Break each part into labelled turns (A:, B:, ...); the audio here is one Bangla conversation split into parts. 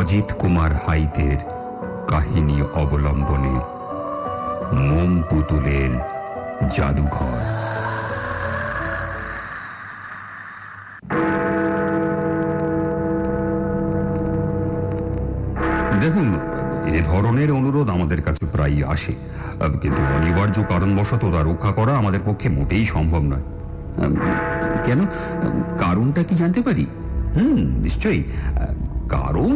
A: অজিত কুমার হাইতের কাহিনী অবলম্বনে মোম পুতুলের জাদুঘর। আসে। কিন্তু অনিবার্য কারণবশত তা রক্ষা করা আমাদের পক্ষে মোটেই সম্ভব নয়। কেন? কারণটা কি জানতে পারি? হুম, নিশ্চয়ই। কারণ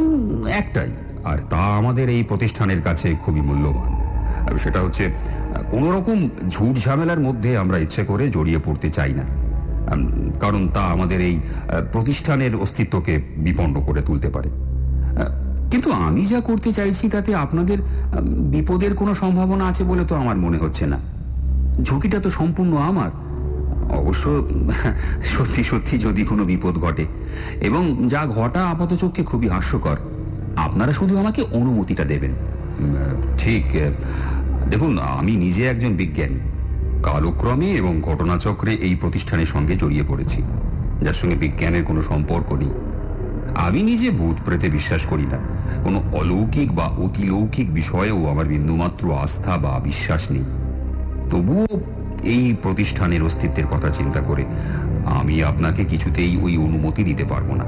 A: একটাই, আর তা আমাদের এই প্রতিষ্ঠানের কাছে খুবই মূল্যবান। সেটা হচ্ছে কোনো রকম ঝুট ঝামেলার মধ্যে আমরা ইচ্ছে করে জড়িয়ে পড়তে চাই না। কারণ তা আমাদের এই প্রতিষ্ঠানের অস্তিত্বকে বিপন্ন করে তুলতে পারে। কিন্তু আমি যা করতে চাইছি তাতে আপনাদের বিপদের কোনো সম্ভাবনা আছে বলে তো আমার মনে হচ্ছে না। ঝুঁকিটা তো সম্পূর্ণ আমার। অবশ্য, সত্যি সত্যি যদি কোনো বিপদ ঘটে। এবং যা ঘটা আপাত চোখে খুবই হাস্যকর। আপনারা শুধু আমাকে অনুমতিটা দেবেন। ঠিক দেখুন, আমি নিজে একজন বিজ্ঞানী। কালক্রমে এবং ঘটনাচক্রে এই প্রতিষ্ঠানের সঙ্গে জড়িয়ে পড়েছি। যার সঙ্গে বিজ্ঞানের কোনো সম্পর্ক নেই। আমি নিজে ভূত প্রেতে বিশ্বাস করি না। কোনো অলৌকিক বা অতিলৌকিক বিষয়েও আমার বিন্দুমাত্র আস্থা বা বিশ্বাস নেই। তবুও এই প্রতিষ্ঠানের অস্তিত্বের কথা চিন্তা করে আমি আপনাকে কিছুতেই ওই অনুমতি দিতে পারব না।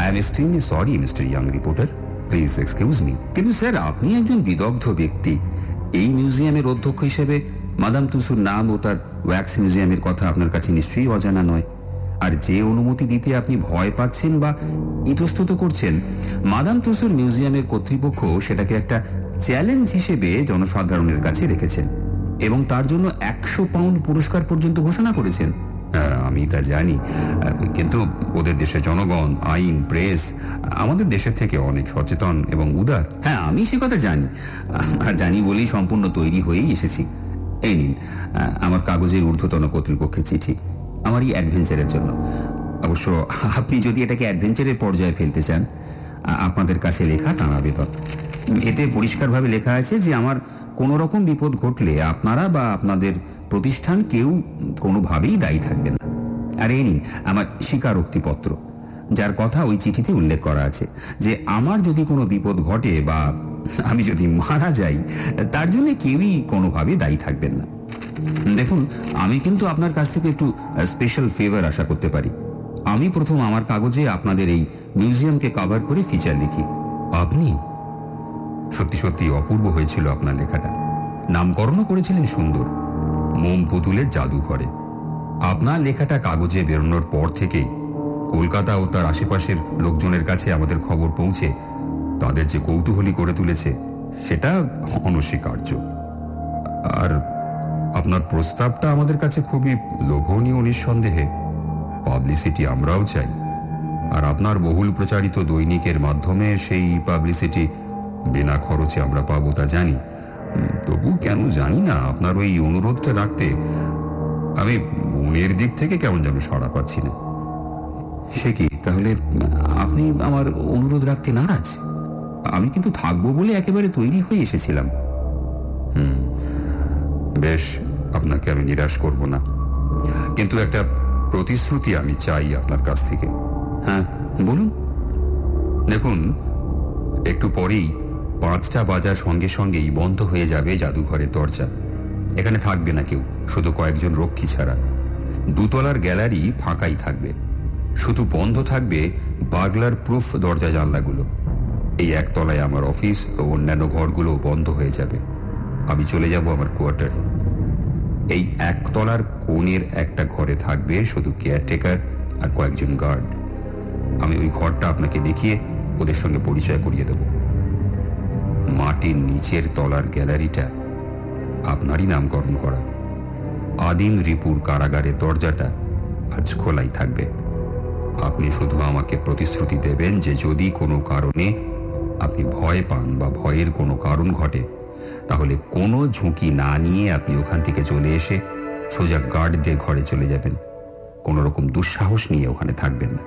A: I am extremely sorry mister young reporter please excuse me কিন্তু স্যার, আপনি একজন বিদগ্ধ ব্যক্তি। এই মিউজিয়ামের অধ্যক্ষ হিসেবে মাদাম তুসুর নাম ও তার ওয়্যাক্স মিউজিয়ামের কথা আপনার কাছে নিশ্চয়ই অজানা নয়। আর যে অনুমতি দিতে আপনি ভয় পাচ্ছেন বা ইতস্তত করছেন মাদাম তুসুর মিউজিয়ামের কর্তৃপক্ষ সেটাকে একটা চ্যালেঞ্জ হিসেবে জনসাধারণের কাছে রেখেছেন এবং তার জন্য একশো পাউন্ড পুরস্কার পর্যন্ত ঘোষণা করেছেন। হ্যাঁ, আমি তা জানি। কিন্তু ওদের দেশে জনগণ আইন প্রেস আমাদের দেশের থেকে অনেক সচেতন এবং উদার। হ্যাঁ আমি সে কথা জানি। জানি বলেই সম্পূর্ণ তৈরি হয়েই এসেছি। এই নিন আমার কাগজের ঊর্ধ্বতন কর্তৃপক্ষের চিঠি। আমার এই অ্যাডভেঞ্চারের জন্য। অবশ্য আপনি যদি এটাকে অ্যাডভেঞ্চারের পর্যায়ে ফেলতে চান আপনাদের কাছে লেখা তাঁর আবেদন এতে পরিষ্কারভাবে লেখা আছে যে আমার কোনো রকম বিপদ ঘটলে আপনারা বা আপনাদের প্রতিষ্ঠান কেউ কোনোভাবেই দায়ী থাকবেন না। আর এই নিন, আমার স্বীকারোক্তিপত্র, যার কথা ওই চিঠিতে উল্লেখ করা আছে যে আমার যদি কোনো বিপদ ঘটে বা আমি যদি মারা যাই, তার জন্য কেউই কোনোভাবে দায়ী থাকবেন না। দেখুন, আমি কিন্তু আপনার কাছ থেকে একটু স্পেশাল ফেভার আশা করতে পারি। আমি প্রথম আমার কাগজে আপনাদের এই মিউজিয়ামকে কভার করে ফিচার লিখি। আপনি? সত্যি সত্যি অপূর্ব হয়েছিল আপনার লেখাটা। নামকরণও করেছিলেন সুন্দর। মোম পুতুলের জাদুঘরে। আপনার লেখাটা কাগজে বেরোনোর পর থেকেই কলকাতা ও তার আশেপাশের লোকজনের কাছে আমাদের খবর পৌঁছে তাদের যে কৌতূহলী করে তুলেছে, সেটা অনস্বীকার্য। আর আপনার প্রস্তাবটা আমাদের কাছে খুবই লোভনীয় নিঃসন্দেহে। পাবলিসিটি আমরাও চাই। আর আপনার বহুল প্রচারিত দৈনিকের মাধ্যমে সেই পাবলিসিটি বিনা খরচে আমরা পাবো তা জানি। তবু কেন জানি না, আপনার ওই অনুরোধটা রাখতে আমি মনের দিক থেকে কেমন যেন সাড়া পাচ্ছি না। সে কি, তাহলে, আপনি আমার অনুরোধ রাখতে নারাজ? আমি কিন্তু থাকব বলে একেবারে তৈরি হয়ে এসেছিলাম। বেশ, আপনাকে আমি নিরাশ করব না। কিন্তু একটা প্রতিশ্রুতি আমি চাই আপনার কাছ থেকে। হ্যাঁ বলুন। দেখুন, একটু পরেই পাঁচটা বাজার সঙ্গে সঙ্গেই বন্ধ হয়ে যাবে জাদুঘরের দরজা। এখানে থাকবে না কেউ, শুধু কয়েকজন রক্ষী ছাড়া। দুতলার গ্যালারি ফাঁকাই থাকবে। শুধু বন্ধ থাকবে বাগলার প্রুফ দরজা জানলাগুলো। এই একতলায় আমার অফিস ও অন্যান্য ঘরগুলো বন্ধ হয়ে যাবে। আমি চলে যাব আমার কোয়ার্টার এই একতলার কোণের একটা ঘরে থাকবে শুধু কেয়ারটেকার আর কয়েকজন গার্ড আমি ওই ঘরটা আপনাকে দেখিয়ে ওদের সঙ্গে পরিচয় করিয়ে দেব। মাটির নিচের তলার গ্যালারিটা আপনারই নামকরণ করা। আদিম রিপুর কারাগারের দরজাটা আজ খোলাই থাকবে। আপনি শুধু আমাকে প্রতিশ্রুতি দেবেন যে যদি কোনো কারণে আপনি ভয় পান বা ভয়ের কোনো কারণ ঘটে তাহলে কোনো ঝুঁকি না নিয়ে আপনি ওখান থেকে চলে এসে সোজা গার্ড দিয়ে ঘরে চলে যাবেন। কোনো রকম দুঃসাহস নিয়ে ওখানে থাকবেন না।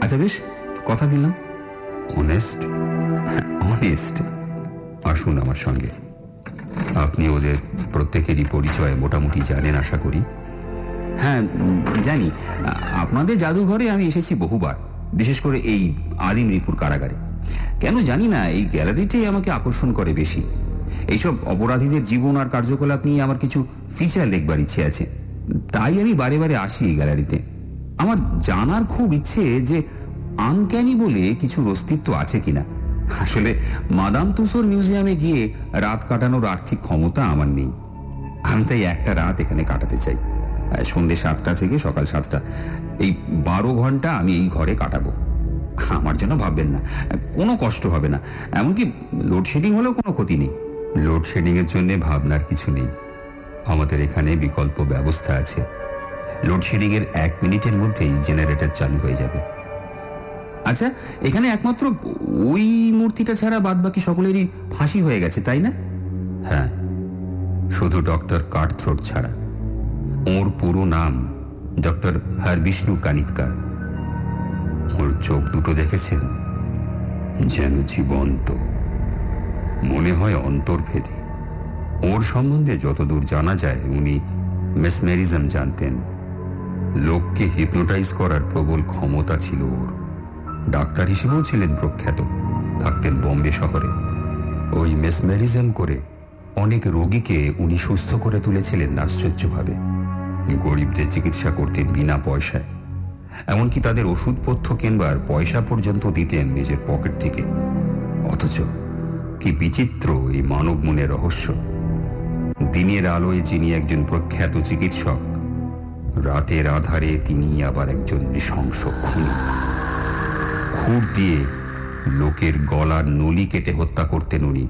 A: আচ্ছা বেশ, কথা দিলাম। অনেস্ট অনেস্ট আসুন আমার সঙ্গে। আপনি ওদের প্রত্যেকেরই পরিচয় মোটামুটি জানেন আশা করি। হ্যাঁ জানি। আপনাদের জাদুঘরে আমি এসেছি বহুবার, বিশেষ করে এই আদিম রিপুর কারাগারে। কেন জানি না, এই গ্যালারিটাই আমাকে আকর্ষণ করে বেশি। এইসব অপরাধীদের জীবন আর কার্যকলাপ নিয়ে আমার কিছু ফিচার দেখবার ইচ্ছে আছে। তাই আমি বারে বারে আসি এই গ্যালারিতে আমার জানার খুব ইচ্ছে যে আনক্যানি বলে কিছুর অস্তিত্ব আছে কিনা। আসলে মাদাম তুসোর মিউজিয়ামে গিয়ে রাত কাটানোর আর্থিক ক্ষমতা আমার নেই। আমি তাই একটা রাত এখানে কাটাতে চাই। আহ, সন্ধে সাতটা থেকে সকাল সাতটা। এই বারো ঘণ্টা আমি এই ঘরে কাটাবো। আমার জন্য ভাববেন না। কোনো কষ্ট হবে না। এমনকি লোডশেডিং হলেও কোনো ক্ষতি নেই। লোডশেডিং এর জন্য ভাবনার কিছু নেই। আমাদের এখানে বিকল্প ব্যবস্থা আছে। লোডশেডিংয়ের এক মিনিটের মধ্যেই জেনারেটর চালু হয়ে যাবে। আচ্ছা এখানে একমাত্র ওই মূর্তিটা ছাড়া বাদ বাকি সকলেরই ফাঁসি হয়ে গেছে, তাই না? হ্যাঁ। শুধু ডক্টর কাঠথ্রোট ছাড়া। ওর পুরো নাম ডক্টর হরবিষ্ণু কানিতকার ওর চোখ দুটো দেখেছেন? যেন জীবন্ত। মনে হয় অন্তর্ভেদী। ওর সম্বন্ধে যতদূর জানা যায়, উনি মেসমেরিজম জানতেন। লোককে হিপনোটাইজ করার প্রবল ক্ষমতা ছিল ওর। ডাক্তার হিসেবেও ছিলেন প্রখ্যাত, থাকতেন বোম্বে শহরে। ওই মেসমেরিজম করে অনেক রোগীকে উনি সুস্থ করে তুলেছিলেন আশ্চর্যভাবে। গরিবদের চিকিৎসা করতেন বিনা পয়সায়। এমনকি তাদের ওষুধপথ্য কেনবার পয়সা পর্যন্ত দিতেন নিজের পকেট থেকে। অথচ কি বিচিত্র এই মানব মনের রহস্য? দিনের আলোয় যিনি একজন প্রখ্যাত চিকিৎসক, রাতের আধারে তিনি আবার একজন নৃশংস খুনি। খুঁড় দিয়ে লোকের গলার নলি কেটে হত্যা করতেন উনি।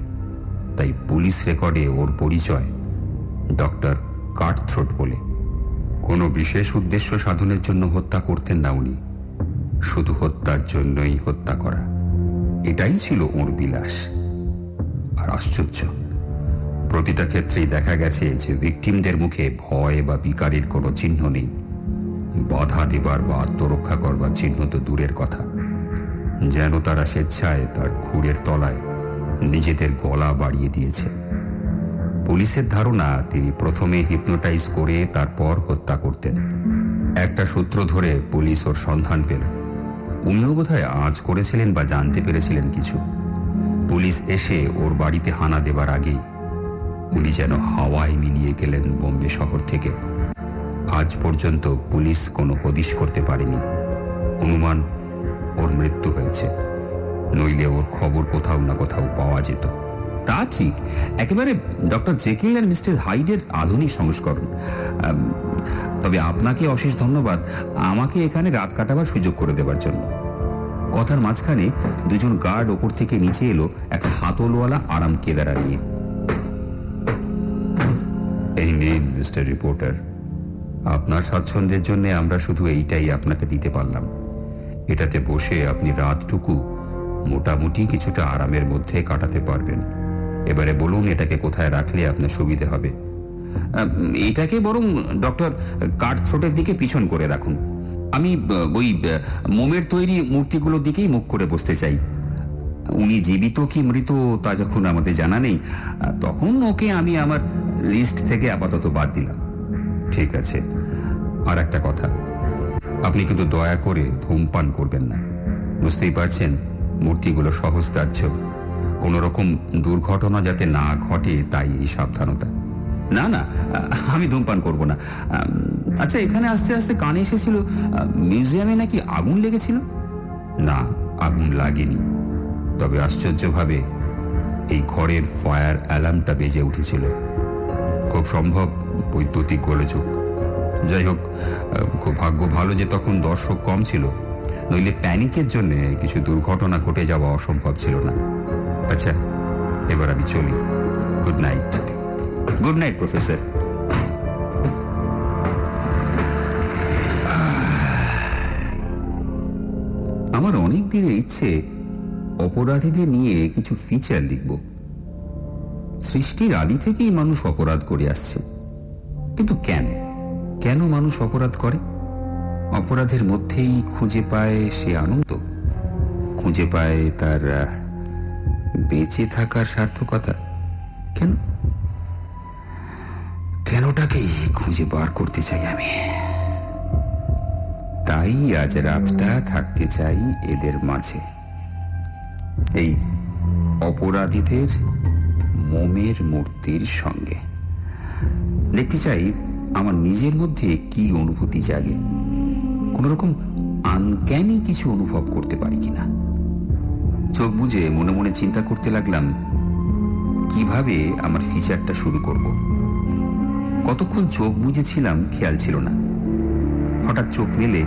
A: তাই পুলিশ রেকর্ডে ওর পরিচয় ডক্টর কাঠথ্রোট বলে। কোনো বিশেষ উদ্দেশ্য সাধনের জন্য হত্যা করতেন না উনি। শুধু হত্যার জন্যই হত্যা করা। এটাই ছিল ওর বিলাস। আর আশ্চর্য। প্রতিটা ক্ষেত্রেই দেখা গেছে যে ভিকটিমদের মুখে ভয় বা বিকারের কোনো চিহ্ন নেই। বাধা দেবার বা আত্মরক্ষা করবার চিহ্ন তো দূরের কথা। যেন তারা স্বেচ্ছায় তার খুঁড়ের তলায় নিজেদের গলা বাড়িয়ে দিয়েছে। পুলিশের ধারণা, তিনি প্রথমে হিপনোটাইজ করে তারপর হত্যা করতেন। একটা সূত্র ধরে পুলিশ ওর সন্ধান পেল। উনিও বোধহয় আজ করেছিলেন বা জানতে পেরেছিলেন কিছু। পুলিশ এসে ওর বাড়িতে হানা দেবার আগেই উনি যেন হাওয়ায় মিলিয়ে গেলেন বোম্বে শহর থেকে। আজ পর্যন্ত পুলিশ কোনো হদিশ করতে পারেনি। অনুমান, ওর মৃত্যু হয়েছে। নইলে ওর খবর কোথাও না কোথাও পাওয়া যেত। তা ঠিক, একেবারে ডক্টর জেকিল অ্যান্ড মিস্টার হাইডের আধুনিক সংস্করণ। তবে আপনাকে অশেষ ধন্যবাদ। আমাকে এখানে রাত কাটাবার সুযোগ করে দেবার জন্য। কথার মাঝখানে দুজন গার্ড ওপর থেকে নিচে এলো একটা হাতলওয়ালা আরাম কেদারা নিয়ে। এই নিন, মিস্টার রিপোর্টার। আপনার স্বাচ্ছন্দ্যের জন্য আমরা শুধু এইটাই আপনাকে দিতে পারলাম। এটাতে বসে আপনি রাতটুকু মোটামুটি কিছুটা আরামের মধ্যে কাটাতে পারবেন। এবারে বলুন, এটাকে কোথায় রাখলে আপনার সুবিধে হবে। এটাকে বরং, ডক্টর কাঠথ্রোটের দিকে পিছন করে রাখুন। আমি ওই মোমের তৈরি মূর্তিগুলোর দিকেই মুখ করে বসতে চাই। উনি জীবিত কি মৃত, তা যখন আমাদের জানা নেই তখন ওকে আমি আমার লিস্ট থেকে আপাতত বাদ দিলাম। ঠিক আছে, আর একটা কথা। আপনি কিন্তু দয়া করে ধূমপান করবেন না। বুঝতেই পারছেন, মূর্তিগুলো সহজদার্য কোনো রকম দুর্ঘটনা যাতে না ঘটে, তাই এই সাবধানতা। না না, আমি ধূমপান করব না। আচ্ছা এখানে আস্তে আস্তে কানে এসেছিল মিউজিয়ামে নাকি আগুন লেগেছিল? না, আগুন লাগেনি। তবে আশ্চর্যভাবে এই ঘরের ফায়ার অ্যালার্মটা বেজে উঠেছিল। খুব সম্ভব, বৈদ্যুতিক গোলযোগ। যাই হোক খুব ভাগ্য ভালো যে তখন দর্শক কম ছিল। নইলে প্যানিকের জন্য কিছু দুর্ঘটনা ঘটে যাওয়া অসম্ভব ছিল না। আচ্ছা এবার আমি চলি। Good night. Good night professor আমার অনেক দিনের ইচ্ছে অপরাধীদের নিয়ে কিছু ফিচার লিখব। সৃষ্টির আদি থেকেই মানুষ অপরাধ করে আসছে। কিন্তু কেন? কেন মানুষ অপরাধ করে? অপরাধের মধ্যেই খুঁজে পায় সে আনন্দ। খুঁজে পায় তার বেঁচে থাকার সার্থকতা। কেন? কেনটাকেই খুঁজে বার করতে চাই আমি? তাই আজ রাতটা থাকতে চাই এদের মাঝে। এই অপরাধীদের মোমের মূর্তির সঙ্গে। দেখতে চাই আমার নিজের মধ্যে কি অনুভূতি জাগে। কোন রকম আনক্যানি কিছু অনুভব করতে পারি কিনা? চোখ বুঝে মনে মনে চিন্তা করতে লাগলাম, কীভাবে আমার ফিচারটা শুরু করব? কতক্ষণ চোখ বুঝেছিলাম খেয়াল ছিল না। হঠাৎ চোখ মেলে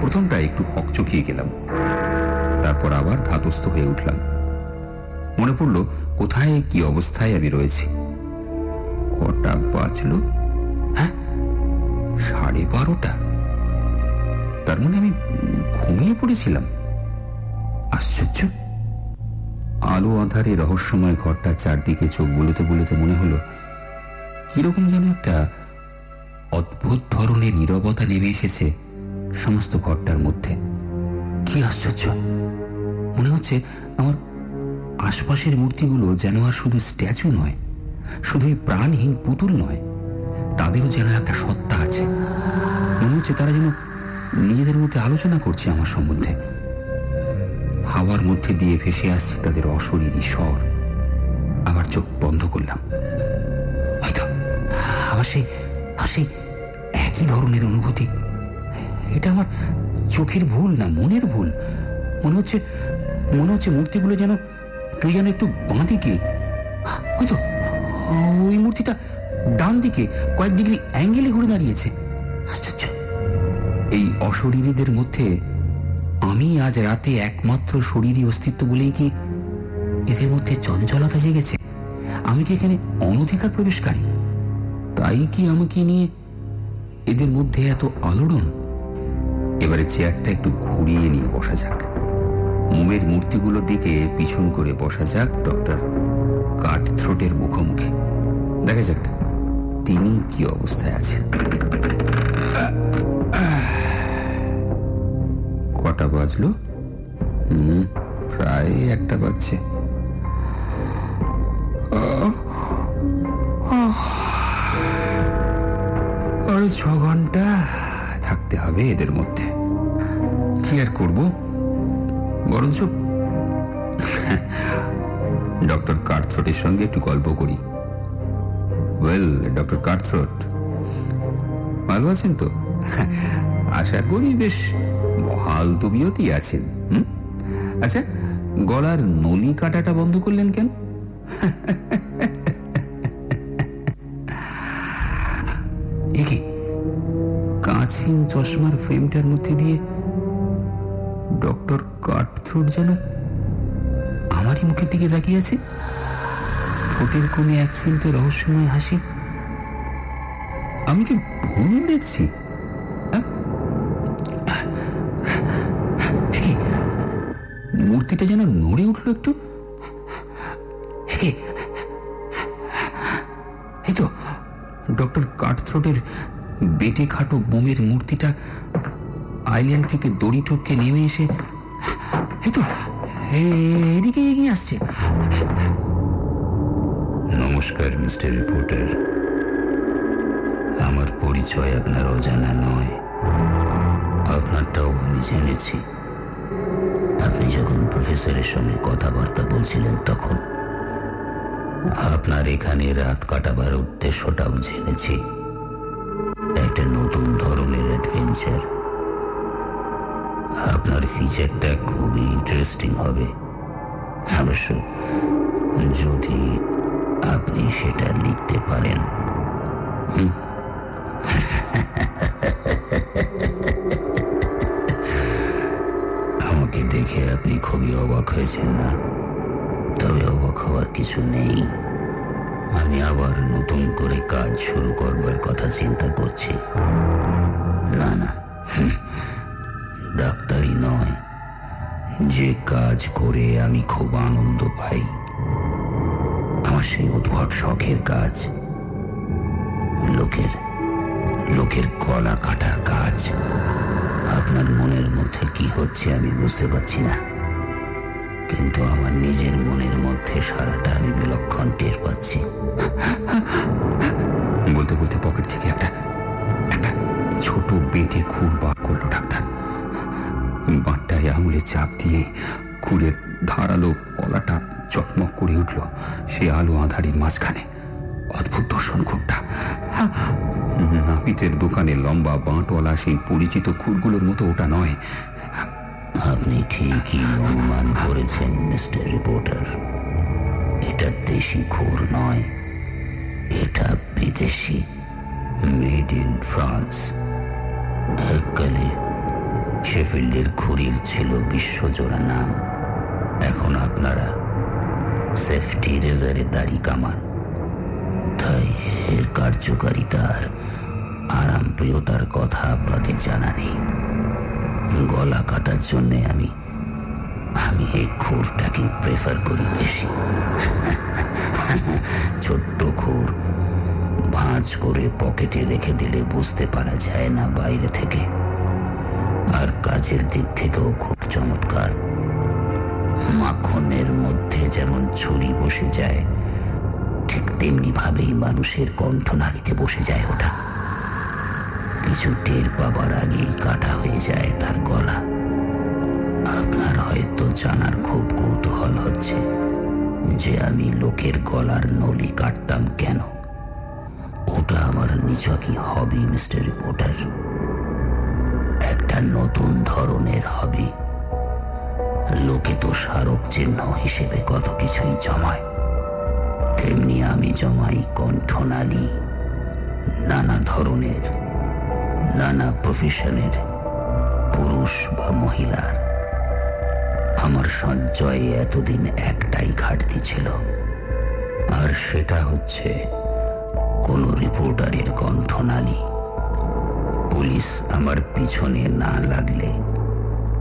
A: প্রথমটা একটু হকচকিয়ে গেলাম। তারপর আবার ধাতস্থ হয়ে উঠলাম। মনে পড়ল, কোথায়, কি অবস্থায় আমি রয়েছি? কটা বাজলো? হ্যাঁ সাড়ে বারোটা। তার মানে আমি ঘুমিয়ে পড়েছিলাম। আশ্চর্য। আলো আধারে রহস্যময় ঘরটা চারদিকে চোখ বুলোতে বুলোতে মনে হলো কীরকম যেন একটা অদ্ভুত ধরনের নীরবতা নেমে এসেছে সমস্ত ঘরটার মধ্যে। কি আশ্চর্য! মনে হচ্ছে আমার আশপাশের মূর্তিগুলো যেন আর শুধু স্ট্যাচু নয়, শুধুই প্রাণহীন পুতুল নয়, তাদেরও যেন একটা সত্তা আছে। মনে হচ্ছে তারা যেন নিজেদের মধ্যে আলোচনা করছে আমার সম্বন্ধে। হাওয়ার মধ্যে দিয়ে ভেসে আসছে তাদের অশরীরী স্বর। আবার চোখ বন্ধ করলাম। আবার সেই একই ধরনের অনুভূতি। এটা আমার চোখের ভুল না, মনের ভুল। মনে হচ্ছে মনে হচ্ছে মূর্তিগুলো যেন কেউ যেন একটু বাঁ দিকে। হয়তো ওই মূর্তিটা ডান দিকে, কয়েক ডিগ্রি অ্যাঙ্গেলে ঘুরে দাঁড়িয়েছে। আশ্চর্য। এই অশরীরীদের মধ্যে আমি আজ রাতে একমাত্র শরীরী অস্তিত্ব বলেই কি এদের মধ্যে চঞ্চলতা জেগেছে? আমি কি এখানে অনধিকার প্রবেশকারী? তাই কি আমাকে নিয়ে এদের মধ্যে এত আলোড়ন? এবারে চেয়ারটা একটু ঘুরিয়ে নিয়ে বসা যাক। মোমের মূর্তিগুলোর দিকে পিছন করে বসা যাক ডক্টর কাঠ থ্রোটের মুখোমুখি। দেখা যাক তিনি কি অবস্থায় আছেন। কটা বাজলো? প্রায় একটা বাজছে। আরও ছ ঘণ্টা থাকতে হবে এদের মধ্যে। কি আর করব? বরঞ্চ ডক্টর কার্থ্রোটের সঙ্গে একটু গল্প করি। ওয়েল, ডক্টর কার্থ্রোট, ভালো আছেন তো? আশা করি বেশ মহাল তবিয়তই আছেন, হুম? আচ্ছা গলার নলি কাটাটা বন্ধ করলেন কেন? কাঁচহীন চশমার ফ্রেমটার মধ্যে দিয়ে ডক্টর কাটথ্রোট যেন আমারই মুখের দিকে তাকিয়ে আছে। ঠোঁটের কোণে এক চিলতে রহস্যময় হাসি। আমি কি ভুল দেখছি? মূর্তিটা যেন নড়ে উঠল একটু। এই তো, ডক্টর কাঠথ্রোটের বেটে খাটো বোমের মূর্তিটা আইল্যান্ড থেকে দড়ি টপকে নেমে এসে তো এদিকে এগিয়ে আসছে।
B: নমস্কার, মিস্টার রিপোর্টার। আমার পরিচয় আপনার অজানা নয়। আপনারটাও আমি জেনেছি। আপনি যখন প্রফেসরের সঙ্গে কথাবার্তা বলছিলেন তখন আপনার এখানে রাত কাটাবার উদ্দেশ্যটাও জেনেছি। একটা নতুন ধরনের অ্যাডভেঞ্চার আপনার ফিচারটা খুবই ইন্টারেস্টিং হবে। অবশ্য যদি আপনি সেটা লিখতে পারেন। আমাকে দেখে আপনি খুবই অবাক হয়েছেন না? তবে অবাক হওয়ার কিছু নেই। আমি আবার নতুন করে কাজ শুরু করবার কথা চিন্তা করছি। না না ডাক্তারি নয়। যে কাজ করে আমি খুব আনন্দ পাই। আমার সেই উদ্ভট শখের কাজ। লোকের লোকের কলা কাটা কাজ। আপনার মনের মধ্যে কি হচ্ছে আমি বুঝতে পারছি না।
A: কিন্তু আমার নিজের মনের মধ্যে সারাটা আমি বিলক্ষণ টের পাচ্ছি।
C: বলতে বলতে পকেট থেকে একটা একটা ছোট বেটে খুর বার করল ডাক্তার। বাঁটটায় আঙুলে চাপ দিয়ে খুরের ধারালো পলাটা চকমক করে উঠল সে আলো আধারির মাঝখানে। অদ্ভুত দর্শন খুঁটটা নাপিতের দোকানে লম্বা বাঁটওয়ালা সেই পরিচিত খুরগুলোর মতো ওটা নয়।
A: আপনি ঠিকই অনুমান করেছেন, মিস্টার রিপোর্টার। এটা দেশি খুর নয়, এটা বিদেশি, মেড ইন ফ্রান্স। এককালে শেফিল্ডের খুরির ছিল বিশ্বজোড়া নাম। এখন আপনারা সেফটি রেজারে দাড়ি কামান। তাই এর কার্যকারিতার আরামপ্রিয়তার কথা আপনাদের জানা নেই। গলা কাটার জন্য আমি আমি এই খুরটাকে প্রেফার করি বেশি। ছোট্ট খুর, ভাঁজ করে পকেটে রেখে দিলে বুঝতে পারা যায় না বাইরে থেকে। আর কাজের দিক থেকেও খুব চমৎকার। মাখনের মধ্যে যেমন ছুরি বসে যায়, ঠিক তেমনি ভাবেই মানুষের কণ্ঠনালীতে বসে যায় ওটা। কিছু টের পাবার আগেই কাটা হয়ে যায় তার গলা। আপনার হয়তো জানার খুব কৌতূহল হচ্ছে যে আমি লোকের গলার নলি কাটতাম কেন? ওটা আমার নিছকই হবি, মিস্টার রিপোর্টার। একটা নতুন ধরনের হবি। লোকে তো স্মারক চিহ্ন হিসেবে কত কিছুই জমায়। তেমনি আমি জমাই কণ্ঠনালী, নানা ধরনের। নানা প্রফেশনের পুরুষ বা মহিলার। আমার সঞ্চয়ে এতদিন একটাই ঘাটতি ছিল। আর সেটা হচ্ছে কোন রিপোর্টারের কণ্ঠনালী। পুলিশ আমার পিছনে না লাগলে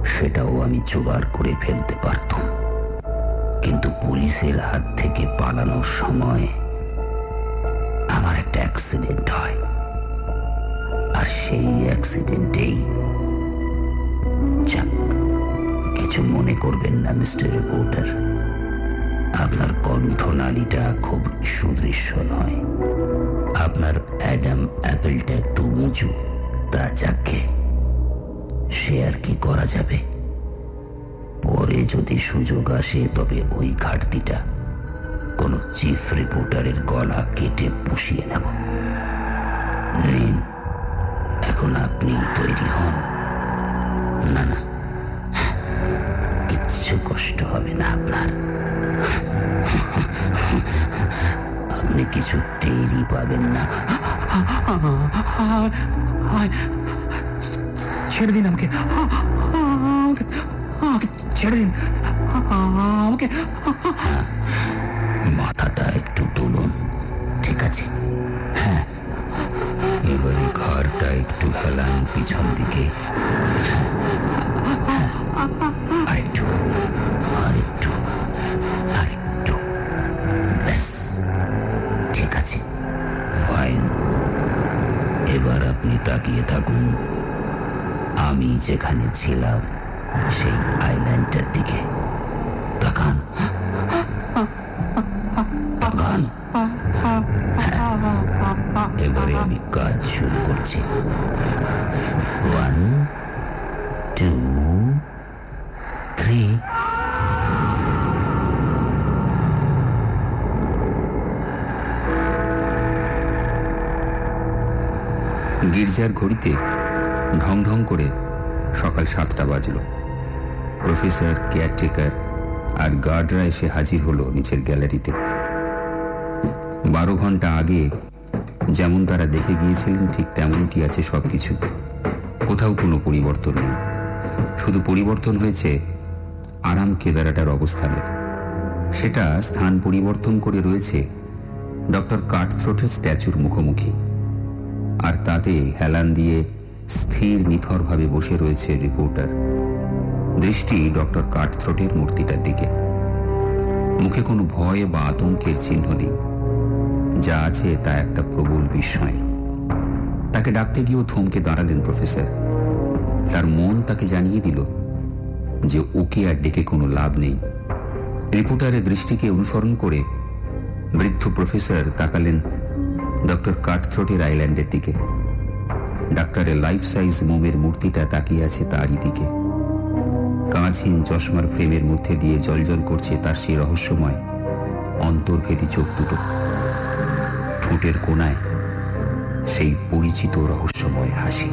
A: সেটাও আমি জোগাড় করে ফেলতে পারতাম। কিন্তু পুলিশের হাত থেকে পালানোর সময় আমার একটা অ্যাক্সিডেন্ট হয়। আর সেই অ্যাক্সিডেন্টেই যাক, কিছু মনে করবেন না মিস্টার রিপোর্টার আপনার কণ্ঠনালীটা খুব সুদৃশ্য নয়। আপনার অ্যাডাম অ্যাপেলটা একটু উঁচু, তা যাকে সে আর কি করা যাবে? পরে যদি সুযোগ আসে, তবে ওই ঘাটতিটা কোনো চিফ রিপোর্টারের গলা কেটে পুষিয়ে নেব। নিন আপনি তৈরি হন। না না। কিচ্ছু কষ্ট হবে না আপনার। আপনি কিছু টেরই পাবেন না।
C: ছেড়ে দিন আমাকে। ছেড়ে দিন। আমাকে
A: মাথাটা একটু তুলুন। ঠিক আছে। ঘরটা একটু হেলান পিছন দিকে। আরেকটু আরেকটু আরেকটু। ব্যাস, ঠিক আছে। ফাইন এবার আপনি তাকিয়ে থাকুন। আমি যেখানে ছিলাম, সেই আইল্যান্ডটার দিকে। তাকান। তাকান। এবারে আমি কাজ শুরু করছি। ওয়ান টু থ্রি
C: গির্জার ঘড়িতে ঢং ঢং করে সকাল সাতটা বাজল। প্রফেসর, কেয়ারটেকার আর গার্ডরা এসে হাজির হলো নিচের গ্যালারিতে। বারো ঘণ্টা আগে যেমন তারা দেখে গিয়েছিলেন, ঠিক তেমনটি আছে সব কিছু কোথাও কোনো পরিবর্তন নেই। শুধু পরিবর্তন হয়েছে আরাম কেদারাটার অবস্থানে। সেটা স্থান পরিবর্তন করে রয়েছে ডক্টর কাঠথ্রোটের স্ট্যাচুর মুখোমুখি। আর তাতে হেলান দিয়ে স্থির নিথরভাবে বসে রয়েছে রিপোর্টার। দৃষ্টি ডক্টর কাঠথ্রোটের মূর্তিটার দিকে। মুখে কোনো ভয় বা আতঙ্কের চিহ্ন নেই। যা আছে তা একটা প্রবল বিস্ময়। তাকে ডাকতে গিয়েও থমকে দাঁড়ালেন প্রফেসর। তার মন তাকে জানিয়ে দিল যে ওকে আর ডেকে কোনো লাভ নেই।
A: রিপোর্টারের দৃষ্টিকে অনুসরণ করে বৃদ্ধ প্রফেসর তাকালেন ডক্টর কাঠথ্রোটের আইল্যান্ডের দিকে। ডাক্তারের লাইফ সাইজ মোমের মূর্তিটা তাকিয়ে আছে তারই দিকে। কাঁচহীন চশমার ফ্রেমের মধ্যে দিয়ে জলজল করছে তার সেই রহস্যময়, অন্তর্ভেদী চোখ দুটো। ঠোঁটের কোনায় সেই পরিচিত রহস্যময় হাসি।